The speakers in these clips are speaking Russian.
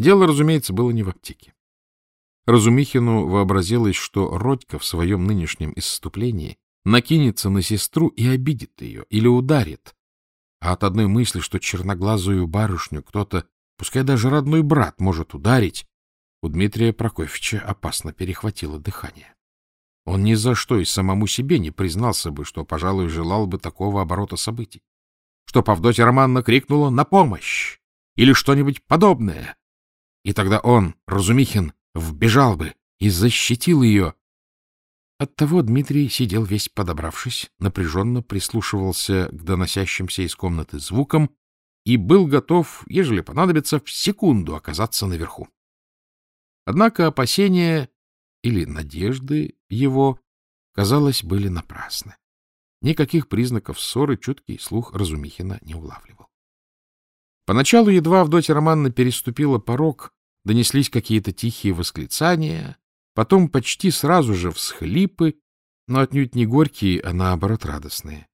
Дело, разумеется, было не в аптеке. Разумихину вообразилось, что Родька в своем нынешнем исступлении накинется на сестру и обидит ее или ударит. А от одной мысли, что черноглазую барышню кто-то, пускай даже родной брат, может ударить, у Дмитрия Прокофьевича опасно перехватило дыхание. Он ни за что и самому себе не признался бы, что, пожалуй, желал бы такого оборота событий. Что Павдотья Романна крикнула «На помощь!» или что-нибудь подобное. И тогда он, Разумихин, вбежал бы и защитил ее. Оттого Дмитрий сидел весь подобравшись, напряженно прислушивался к доносящимся из комнаты звукам и был готов, ежели понадобится, в секунду оказаться наверху. Однако опасения или надежды его, казалось, были напрасны. Никаких признаков ссоры чуткий слух Разумихина не улавливал. Поначалу едва Авдотья Романна переступила порог, донеслись какие-то тихие восклицания, потом почти сразу же всхлипы, но отнюдь не горькие, а наоборот радостные.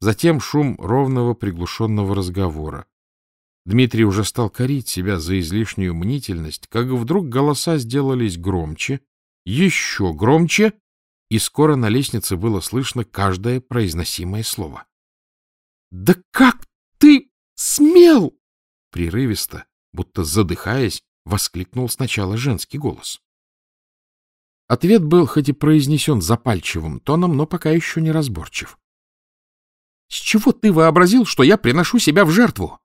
Затем шум ровного приглушенного разговора. Дмитрий уже стал корить себя за излишнюю мнительность, как вдруг голоса сделались громче, еще громче, и скоро на лестнице было слышно каждое произносимое слово. — Да как ты смел! — прерывисто, будто задыхаясь, воскликнул сначала женский голос. Ответ был хоть и произнесен запальчивым тоном, но пока еще не разборчив. — С чего ты вообразил, что я приношу себя в жертву?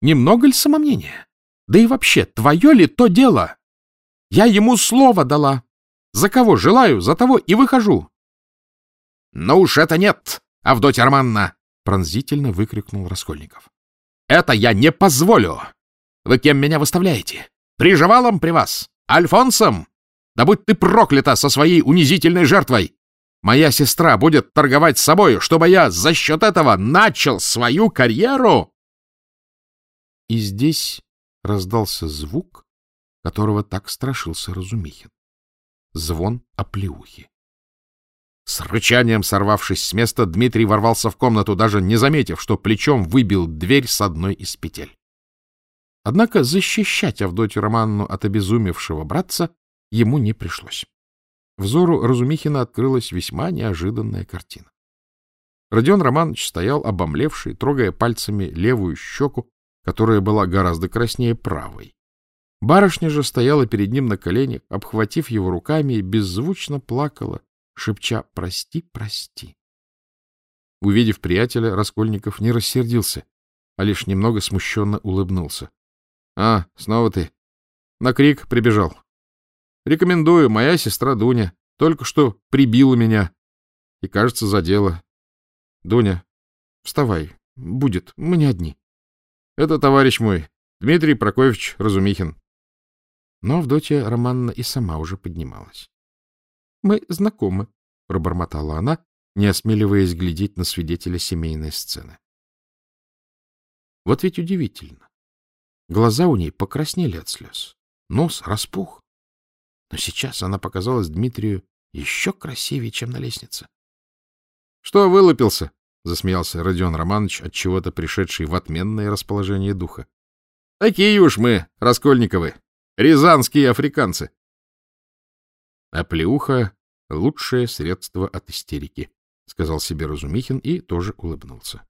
Немного ли самомнения? Да и вообще, твое ли то дело? Я ему слово дала. За кого желаю, за того и выхожу. — Ну уж это нет, Авдотья Романна! — пронзительно выкрикнул Раскольников. — Это я не позволю! Вы кем меня выставляете? Приживалом при вас? Альфонсом? Да будь ты проклята со своей унизительной жертвой! Моя сестра будет торговать с собою, чтобы я за счет этого начал свою карьеру! И здесь раздался звук, которого так страшился Разумихин. Звон оплеухи. С рычанием сорвавшись с места, Дмитрий ворвался в комнату, даже не заметив, что плечом выбил дверь с одной из петель. Однако защищать Авдотью Романну от обезумевшего братца ему не пришлось. Взору Разумихина открылась весьма неожиданная картина. Родион Романович стоял обомлевший, трогая пальцами левую щеку которая была гораздо краснее правой. Барышня же стояла перед ним на коленях, обхватив его руками и беззвучно плакала, шепча «Прости, прости». Увидев приятеля, Раскольников не рассердился, а лишь немного смущенно улыбнулся. — А, снова ты. На крик прибежал. Рекомендую, моя сестра Дуня. Только что прибила меня. И, кажется, задела. Дуня, вставай. Будет. Мы не одни. Это товарищ мой, Дмитрий Прокофьевич Разумихин. Но Авдотья Романна и сама уже поднималась. — Мы знакомы, — пробормотала она, не осмеливаясь глядеть на свидетеля семейной сцены. Вот ведь удивительно. Глаза у ней покраснели от слез, нос распух. Но сейчас она показалась Дмитрию еще красивее, чем на лестнице. — Что вылупился? — засмеялся Родион Романович, от чего то пришедший в отменное расположение духа. — Такие уж мы, Раскольниковы, рязанские африканцы. А плеуха — лучшее средство от истерики, — сказал себе Разумихин и тоже улыбнулся.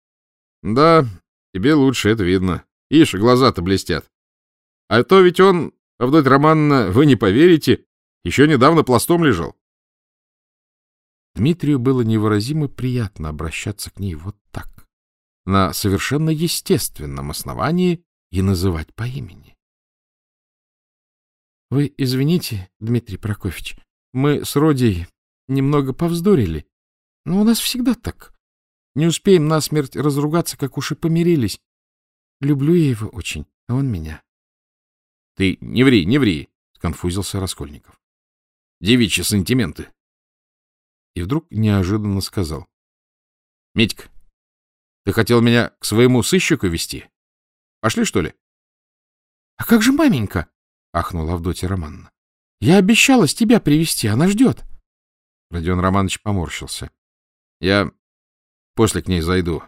— Да, тебе лучше, это видно. Ишь, глаза-то блестят. А то ведь он, Авдотья Романовна, вы не поверите, еще недавно пластом лежал. Дмитрию было невыразимо приятно обращаться к ней вот так, на совершенно естественном основании и называть по имени. — Вы извините, Дмитрий Прокофьевич, мы с Родей немного повздорили, но у нас всегда так. Не успеем насмерть разругаться, как уж и помирились. Люблю я его очень, а он меня. — Ты не ври, не ври, — сконфузился Раскольников. — Девичьи сантименты и вдруг неожиданно сказал. — Митька, ты хотел меня к своему сыщику вести? Пошли, что ли? — А как же маменька? — ахнула Авдотья Романовна. — Я обещала с тебя привести, она ждет. Родион Романович поморщился. — Я после к ней зайду.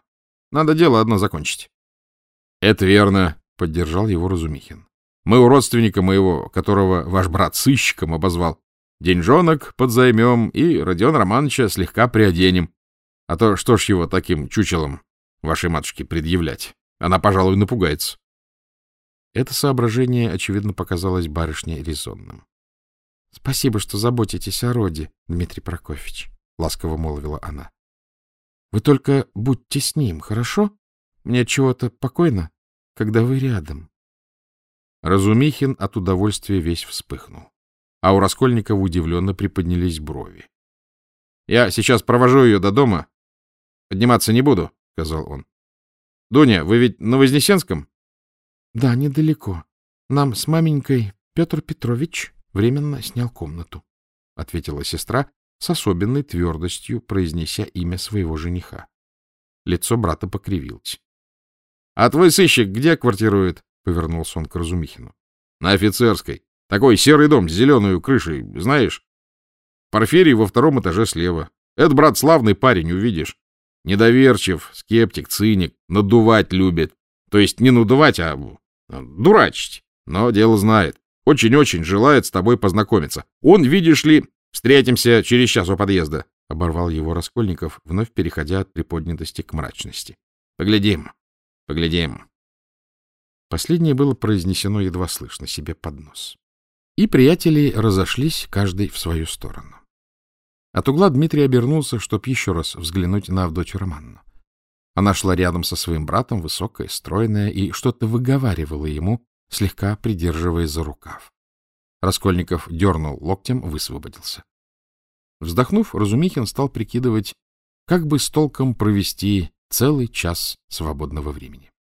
Надо дело одно закончить. — Это верно, — поддержал его Разумихин. Мы у родственника моего, которого ваш брат сыщиком обозвал, деньжонок подзаймем и Родион Романовича слегка приоденем. А то что ж его таким чучелом вашей матушке предъявлять? Она, пожалуй, напугается. Это соображение, очевидно, показалось барышне резонным. — Спасибо, что заботитесь о роде, Дмитрий Прокофьевич, — ласково молвила она. — Вы только будьте с ним, хорошо? Мне чего-то покойно, когда вы рядом. Разумихин от удовольствия весь вспыхнул, а у Раскольникова удивленно приподнялись брови. — Я сейчас провожу ее до дома. Подниматься не буду, — сказал он. — Дуня, вы ведь на Вознесенском? — Да, недалеко. Нам с маменькой Петр Петрович временно снял комнату, — ответила сестра с особенной твердостью, произнеся имя своего жениха. Лицо брата покривилось. — А твой сыщик где квартирует? — повернулся он к Разумихину. — На офицерской. Такой серый дом с зеленой крышей, знаешь? Порфирий во втором этаже слева. Это, брат, славный парень, увидишь. Недоверчив, скептик, циник, надувать любит. То есть не надувать, а Дурачить. Но дело знает. Очень-очень желает с тобой познакомиться. Он, видишь ли, встретимся через час у подъезда. Оборвал его Раскольников, вновь переходя от приподнятости к мрачности. Поглядим, поглядим. Последнее было произнесено едва слышно себе под нос. И приятели разошлись, каждый в свою сторону. От угла Дмитрий обернулся, чтоб еще раз взглянуть на Авдотью Романну. Она шла рядом со своим братом, высокая, стройная, и что-то выговаривала ему, слегка придерживая за рукав. Раскольников дернул локтем, высвободился. Вздохнув, Разумихин стал прикидывать, как бы с толком провести целый час свободного времени.